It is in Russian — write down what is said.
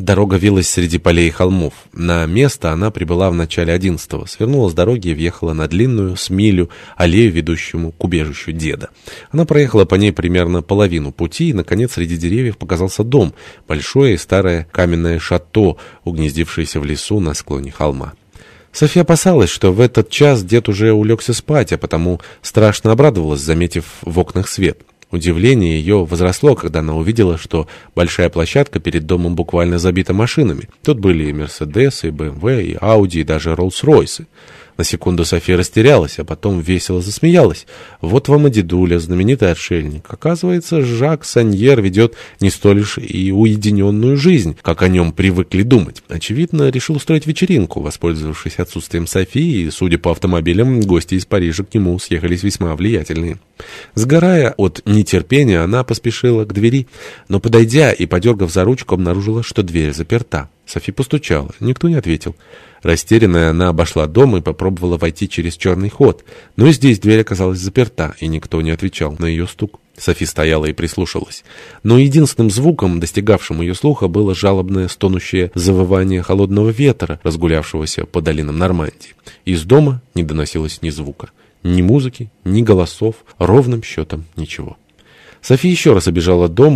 Дорога вилась среди полей и холмов. На место она прибыла в начале одиннадцатого, свернула с дороги и въехала на длинную, с милю, аллею, ведущему к убежищу деда. Она проехала по ней примерно половину пути, и, наконец, среди деревьев показался дом, большое и старое каменное шато, угнездившееся в лесу на склоне холма. София опасалась, что в этот час дед уже улегся спать, а потому страшно обрадовалась, заметив в окнах свет. Удивление ее возросло, когда она увидела, что большая площадка перед домом буквально забита машинами. Тут были и Мерседесы, и БМВ, и Ауди, и даже Роллс-Ройсы. На секунду София растерялась, а потом весело засмеялась. Вот вам и дедуля, знаменитый отшельник. Оказывается, Жак Саньер ведет не столь лишь и уединенную жизнь, как о нем привыкли думать. Очевидно, решил устроить вечеринку, воспользовавшись отсутствием Софии, и, судя по автомобилям, гости из Парижа к нему съехались весьма влиятельные. Сгорая от нетерпения, она поспешила к двери, но, подойдя и подергав за ручку, обнаружила, что дверь заперта. Софи постучала. Никто не ответил. Растерянная, она обошла дом и попробовала войти через черный ход. Но здесь дверь оказалась заперта, и никто не отвечал на ее стук. Софи стояла и прислушалась. Но единственным звуком, достигавшим ее слуха, было жалобное стонущее завывание холодного ветра, разгулявшегося по долинам Нормандии. Из дома не доносилось ни звука. Ни музыки, ни голосов, ровным счетом ничего. София еще раз обежала дом